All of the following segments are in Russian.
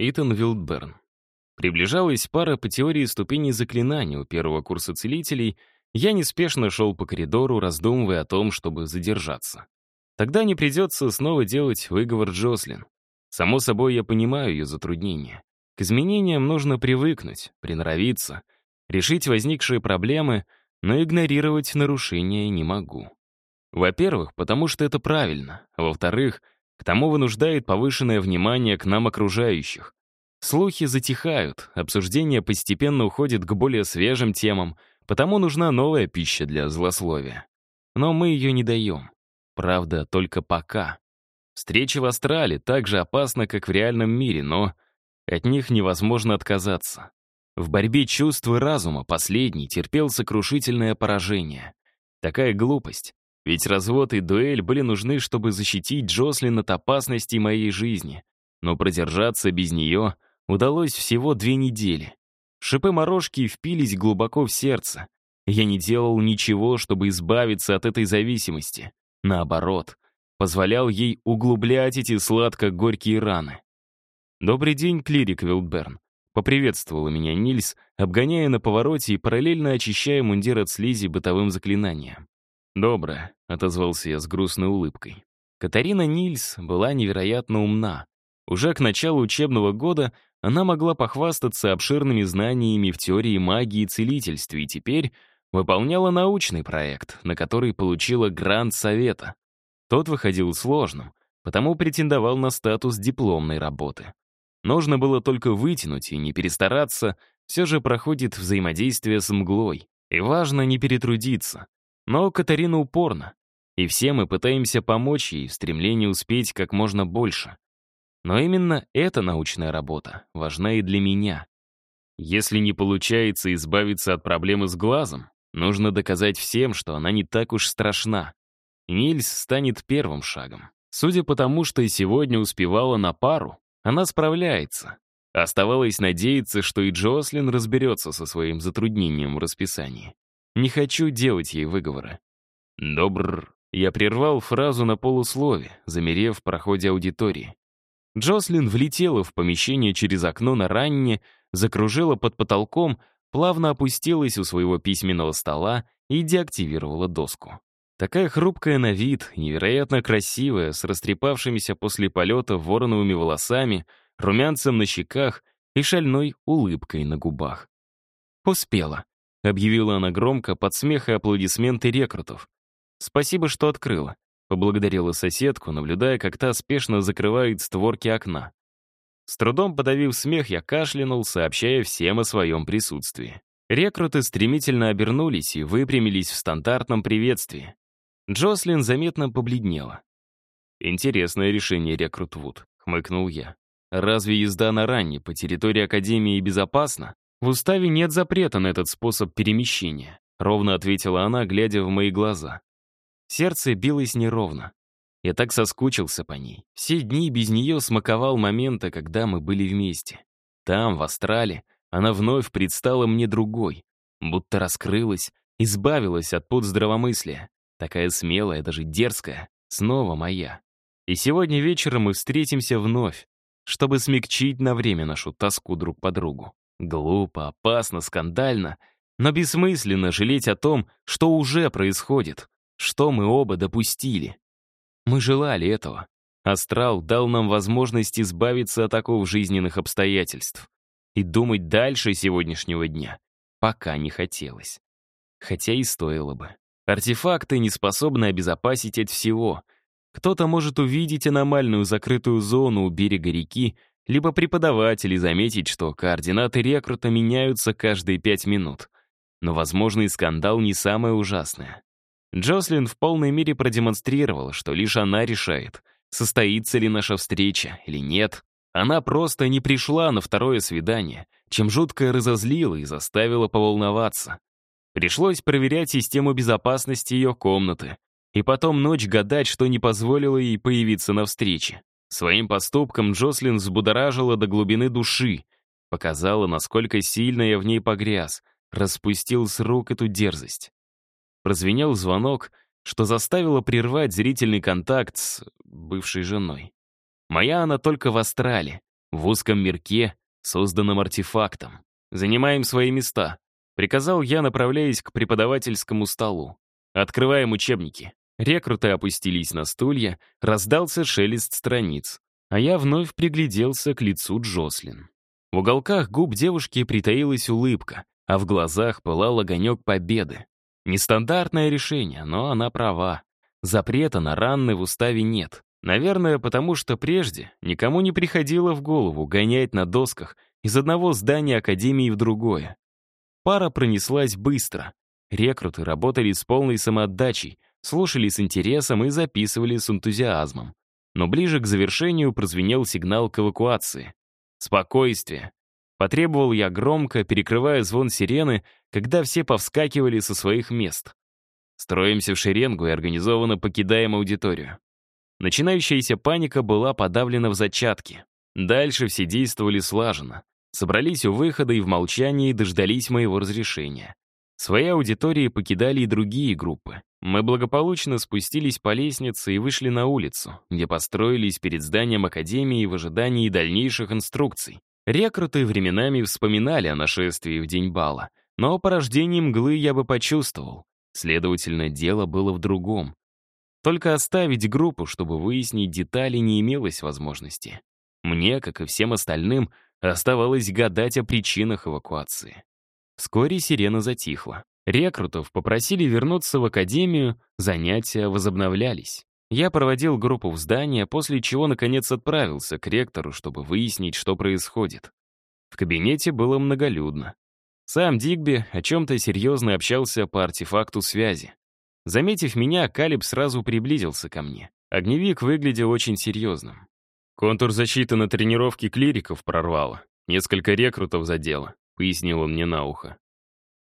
Итан Вилдберн. Приближалась пара по теории ступеней заклинаний у первого курса целителей, я неспешно шел по коридору, раздумывая о том, чтобы задержаться. Тогда не придется снова делать выговор Джослин. Само собой, я понимаю ее затруднения. К изменениям нужно привыкнуть, приноровиться, решить возникшие проблемы, но игнорировать нарушения не могу. Во-первых, потому что это правильно, во-вторых, к тому вынуждает повышенное внимание к нам окружающих. Слухи затихают, обсуждение постепенно уходит к более свежим темам, потому нужна новая пища для злословия. Но мы ее не даем. Правда, только пока. Встречи в Астрале так же опасны, как в реальном мире, но от них невозможно отказаться. В борьбе чувств и разума последний терпел сокрушительное поражение. Такая глупость. Ведь развод и дуэль были нужны, чтобы защитить Джослин от опасности моей жизни. Но продержаться без нее удалось всего две недели. Шипы морожки впились глубоко в сердце. Я не делал ничего, чтобы избавиться от этой зависимости. Наоборот, позволял ей углублять эти сладко-горькие раны. «Добрый день, клирик Вилдберн», — поприветствовала меня Нильс, обгоняя на повороте и параллельно очищая мундир от слизи бытовым заклинанием. «Доброе», — отозвался я с грустной улыбкой. Катарина Нильс была невероятно умна. Уже к началу учебного года она могла похвастаться обширными знаниями в теории магии и целительстве, и теперь выполняла научный проект, на который получила грант совета. Тот выходил сложным, потому претендовал на статус дипломной работы. Нужно было только вытянуть и не перестараться, все же проходит взаимодействие с мглой. И важно не перетрудиться. Но Катарина упорна, и все мы пытаемся помочь ей в стремлении успеть как можно больше. Но именно эта научная работа важна и для меня. Если не получается избавиться от проблемы с глазом, нужно доказать всем, что она не так уж страшна. Нильс станет первым шагом. Судя по тому, что и сегодня успевала на пару, она справляется. Оставалось надеяться, что и Джослин разберется со своим затруднением в расписании. Не хочу делать ей выговоры. Добр. Я прервал фразу на полуслове, замерев в проходе аудитории. Джослин влетела в помещение через окно на ранне, закружила под потолком, плавно опустилась у своего письменного стола и деактивировала доску. Такая хрупкая на вид, невероятно красивая, с растрепавшимися после полета вороновыми волосами, румянцем на щеках и шальной улыбкой на губах. «Успела», — объявила она громко под смех и аплодисменты рекрутов. «Спасибо, что открыла», — поблагодарила соседку, наблюдая, как та спешно закрывает створки окна. С трудом подавив смех, я кашлянул, сообщая всем о своем присутствии. Рекруты стремительно обернулись и выпрямились в стандартном приветствии. Джослин заметно побледнела. «Интересное решение, рекрут Вуд», — хмыкнул я. «Разве езда на ранне по территории Академии безопасна? В уставе нет запрета на этот способ перемещения», — ровно ответила она, глядя в мои глаза. Сердце билось неровно. Я так соскучился по ней. Все дни без нее смаковал моменты, когда мы были вместе. Там, в Астрале, она вновь предстала мне другой, будто раскрылась, избавилась от пут здравомыслия. Такая смелая, даже дерзкая, снова моя. И сегодня вечером мы встретимся вновь, чтобы смягчить на время нашу тоску друг по другу. Глупо, опасно, скандально, но бессмысленно жалеть о том, что уже происходит, что мы оба допустили. Мы желали этого. Астрал дал нам возможность избавиться от таких жизненных обстоятельств. И думать дальше сегодняшнего дня пока не хотелось. Хотя и стоило бы. Артефакты не способны обезопасить от всего. Кто-то может увидеть аномальную закрытую зону у берега реки, либо преподаватели заметить, что координаты рекрута меняются каждые пять минут. Но возможный скандал не самое ужасное. Джослин в полной мере продемонстрировала, что лишь она решает, состоится ли наша встреча или нет. Она просто не пришла на второе свидание, чем жутко разозлила и заставила поволноваться. Пришлось проверять систему безопасности ее комнаты. И потом ночь гадать, что не позволило ей появиться на встрече. Своим поступком Джослин взбудоражила до глубины души, показала, насколько сильно я в ней погряз, распустил с рук эту дерзость. Прозвенел звонок, что заставило прервать зрительный контакт с бывшей женой. Моя она только в астрале, в узком мирке, созданном артефактом. «Занимаем свои места», — приказал я, направляясь к преподавательскому столу. «Открываем учебники». Рекруты опустились на стулья, раздался шелест страниц, а я вновь пригляделся к лицу Джослин. В уголках губ девушки притаилась улыбка, а в глазах пылал огонек победы. Нестандартное решение, но она права. Запрета на ранны в уставе нет. Наверное, потому что прежде никому не приходило в голову гонять на досках из одного здания Академии в другое. Пара пронеслась быстро. Рекруты работали с полной самоотдачей, слушали с интересом и записывали с энтузиазмом. Но ближе к завершению прозвенел сигнал к эвакуации. «Спокойствие!» Потребовал я громко, перекрывая звон сирены, когда все повскакивали со своих мест. Строимся в шеренгу и организованно покидаем аудиторию. Начинающаяся паника была подавлена в зачатке. Дальше все действовали слаженно. Собрались у выхода и в молчании дождались моего разрешения. Свои аудитории покидали и другие группы. Мы благополучно спустились по лестнице и вышли на улицу, где построились перед зданием Академии в ожидании дальнейших инструкций. Рекруты временами вспоминали о нашествии в день бала, но по рождении мглы я бы почувствовал. Следовательно, дело было в другом. Только оставить группу, чтобы выяснить детали, не имелось возможности. Мне, как и всем остальным, оставалось гадать о причинах эвакуации. Вскоре сирена затихла. Рекрутов попросили вернуться в академию, занятия возобновлялись. Я проводил группу в здание, после чего, наконец, отправился к ректору, чтобы выяснить, что происходит. В кабинете было многолюдно. Сам Дигби о чем-то серьезно общался по артефакту связи. Заметив меня, Калиб сразу приблизился ко мне. Огневик выглядел очень серьезным. Контур защиты на тренировке клириков прорвало. Несколько рекрутов задело пояснил он мне на ухо.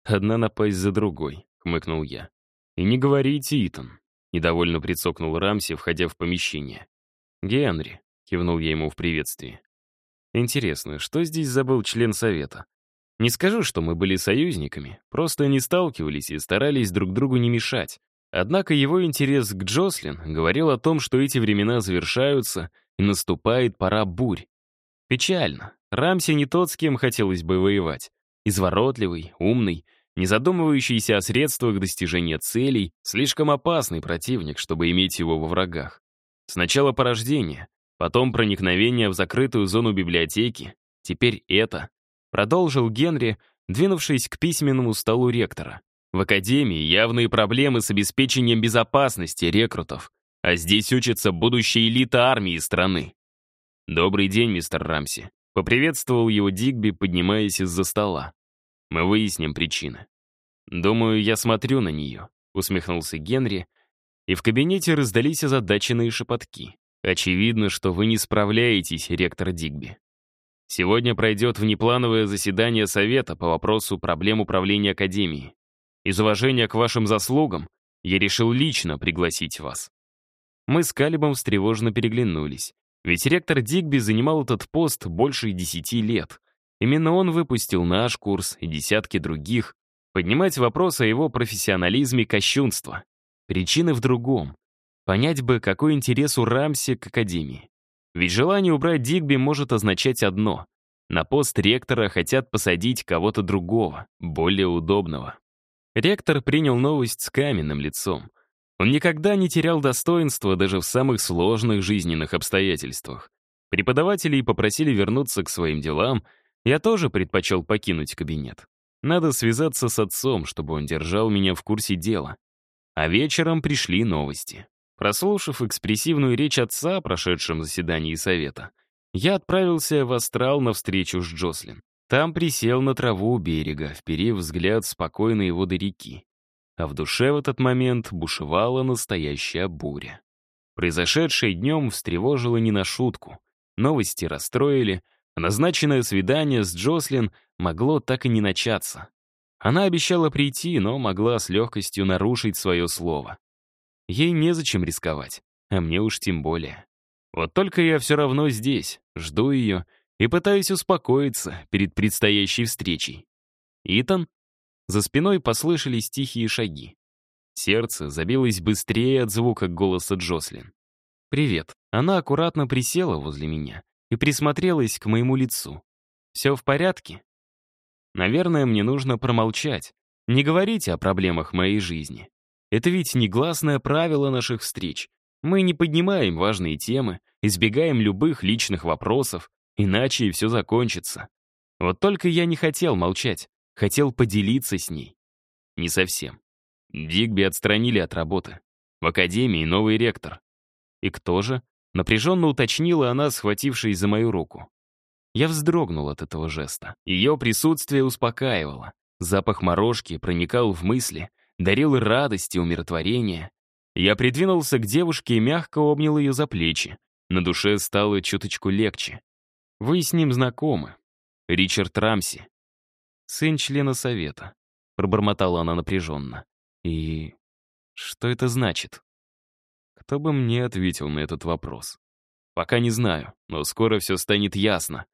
«Одна напасть за другой», — хмыкнул я. «И не говорите, Итан», — недовольно прицокнул Рамси, входя в помещение. «Генри», — кивнул я ему в приветствии. «Интересно, что здесь забыл член совета? Не скажу, что мы были союзниками, просто не сталкивались и старались друг другу не мешать. Однако его интерес к Джослин говорил о том, что эти времена завершаются и наступает пора бурь. Печально. Рамси не тот, с кем хотелось бы воевать. Изворотливый, умный, не задумывающийся о средствах достижения целей, слишком опасный противник, чтобы иметь его во врагах. Сначала порождение, потом проникновение в закрытую зону библиотеки, теперь это. Продолжил Генри, двинувшись к письменному столу ректора. В академии явные проблемы с обеспечением безопасности рекрутов, а здесь учится будущая элита армии страны. «Добрый день, мистер Рамси», — поприветствовал его Дигби, поднимаясь из-за стола. «Мы выясним причины». «Думаю, я смотрю на нее», — усмехнулся Генри, и в кабинете раздались озадаченные шепотки. «Очевидно, что вы не справляетесь, ректор Дигби. Сегодня пройдет внеплановое заседание Совета по вопросу проблем управления Академией. Из уважения к вашим заслугам я решил лично пригласить вас». Мы с Калибом встревоженно переглянулись. Ведь ректор Дигби занимал этот пост больше десяти лет. Именно он выпустил наш курс и десятки других. Поднимать вопрос о его профессионализме кощунства. Причины в другом. Понять бы, какой интерес у Рамси к Академии. Ведь желание убрать Дигби может означать одно. На пост ректора хотят посадить кого-то другого, более удобного. Ректор принял новость с каменным лицом. Он никогда не терял достоинства даже в самых сложных жизненных обстоятельствах. Преподавателей попросили вернуться к своим делам, я тоже предпочел покинуть кабинет. Надо связаться с отцом, чтобы он держал меня в курсе дела. А вечером пришли новости. Прослушав экспрессивную речь отца о прошедшем заседании совета, я отправился в астрал на встречу с Джослин. Там присел на траву у берега, вперев взгляд в спокойные воды реки а в душе в этот момент бушевала настоящая буря. Произошедшее днем встревожило не на шутку. Новости расстроили, а назначенное свидание с Джослин могло так и не начаться. Она обещала прийти, но могла с легкостью нарушить свое слово. Ей незачем рисковать, а мне уж тем более. Вот только я все равно здесь, жду ее и пытаюсь успокоиться перед предстоящей встречей. «Итан?» За спиной послышались тихие шаги. Сердце забилось быстрее от звука голоса Джослин. «Привет». Она аккуратно присела возле меня и присмотрелась к моему лицу. «Все в порядке?» Наверное, мне нужно промолчать, не говорить о проблемах моей жизни. Это ведь негласное правило наших встреч. Мы не поднимаем важные темы, избегаем любых личных вопросов, иначе и все закончится. Вот только я не хотел молчать, хотел поделиться с ней. Не совсем. Дигби отстранили от работы. В академии новый ректор. И кто же? Напряженно уточнила она, схватившись за мою руку. Я вздрогнул от этого жеста. Ее присутствие успокаивало. Запах морожки проникал в мысли, дарил радость и умиротворение. Я придвинулся к девушке и мягко обнял ее за плечи. На душе стало чуточку легче. Вы с ним знакомы. Ричард Рамси. Сын члена совета. Пробормотала она напряженно. И что это значит? Кто бы мне ответил на этот вопрос? Пока не знаю, но скоро все станет ясно.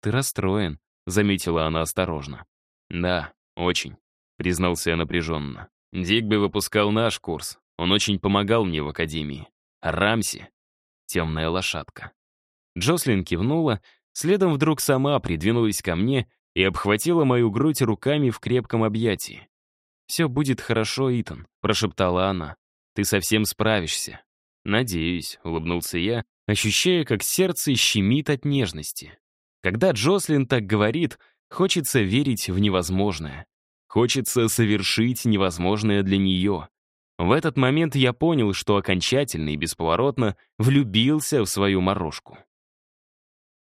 Ты расстроен, заметила она осторожно. Да, очень, признался я напряженно. Дигби выпускал наш курс. Он очень помогал мне в академии. Рамси — темная лошадка. Джослин кивнула, следом вдруг сама придвинулась ко мне и обхватила мою грудь руками в крепком объятии. «Все будет хорошо, Итан», — прошептала она. «Ты совсем справишься». «Надеюсь», — улыбнулся я, ощущая, как сердце щемит от нежности. Когда Джослин так говорит, хочется верить в невозможное. Хочется совершить невозможное для нее. В этот момент я понял, что окончательно и бесповоротно влюбился в свою морожку.